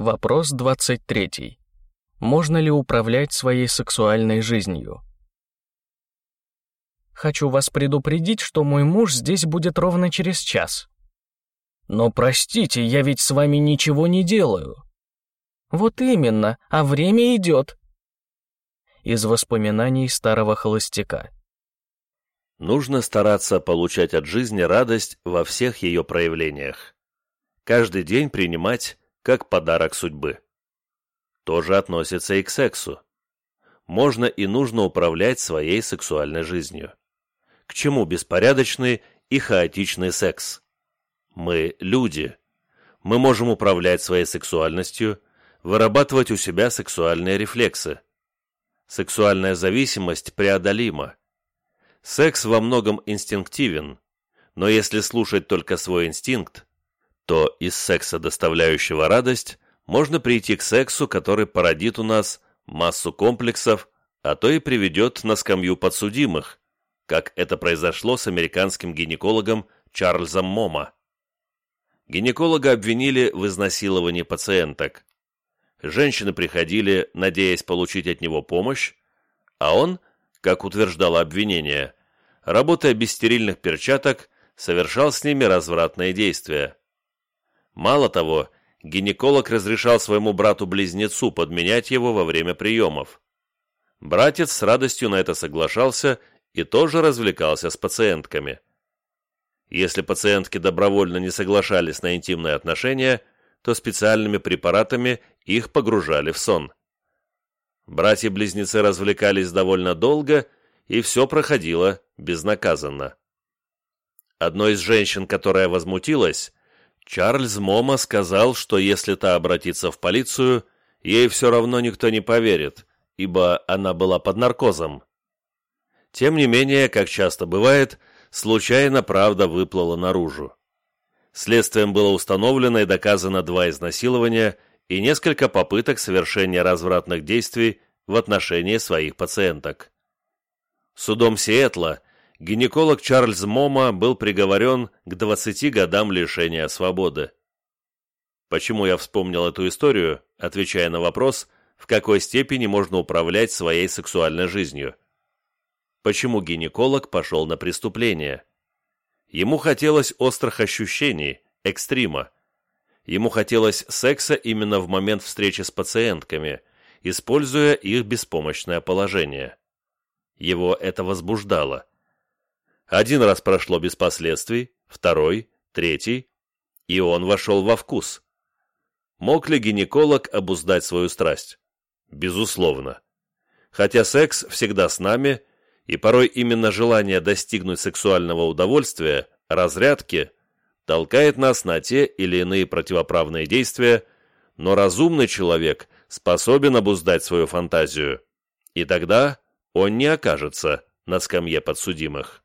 Вопрос 23. Можно ли управлять своей сексуальной жизнью? Хочу вас предупредить, что мой муж здесь будет ровно через час. Но простите, я ведь с вами ничего не делаю. Вот именно, а время идет. Из воспоминаний старого холостяка. Нужно стараться получать от жизни радость во всех ее проявлениях. Каждый день принимать как подарок судьбы. Тоже относится и к сексу. Можно и нужно управлять своей сексуальной жизнью. К чему беспорядочный и хаотичный секс? Мы люди. Мы можем управлять своей сексуальностью, вырабатывать у себя сексуальные рефлексы. Сексуальная зависимость преодолима. Секс во многом инстинктивен, но если слушать только свой инстинкт, то из секса, доставляющего радость, можно прийти к сексу, который породит у нас массу комплексов, а то и приведет на скамью подсудимых, как это произошло с американским гинекологом Чарльзом Мома. Гинеколога обвинили в изнасиловании пациенток. Женщины приходили, надеясь получить от него помощь, а он, как утверждало обвинение, работая без стерильных перчаток, совершал с ними развратные действия. Мало того, гинеколог разрешал своему брату-близнецу подменять его во время приемов. Братец с радостью на это соглашался и тоже развлекался с пациентками. Если пациентки добровольно не соглашались на интимные отношения, то специальными препаратами их погружали в сон. Братья-близнецы развлекались довольно долго, и все проходило безнаказанно. Одной из женщин, которая возмутилась, Чарльз Мома сказал, что если та обратится в полицию, ей все равно никто не поверит, ибо она была под наркозом. Тем не менее, как часто бывает, случайно правда выплыла наружу. Следствием было установлено и доказано два изнасилования и несколько попыток совершения развратных действий в отношении своих пациенток. Судом Сиэтла гинеколог Чарльз Мома был приговорен к 20 годам лишения свободы. Почему я вспомнил эту историю, отвечая на вопрос, в какой степени можно управлять своей сексуальной жизнью? Почему гинеколог пошел на преступление? Ему хотелось острых ощущений, экстрима. Ему хотелось секса именно в момент встречи с пациентками, используя их беспомощное положение. Его это возбуждало. Один раз прошло без последствий, второй, третий, и он вошел во вкус. Мог ли гинеколог обуздать свою страсть? Безусловно. Хотя секс всегда с нами, и порой именно желание достигнуть сексуального удовольствия, разрядки, толкает нас на те или иные противоправные действия, но разумный человек способен обуздать свою фантазию, и тогда он не окажется на скамье подсудимых.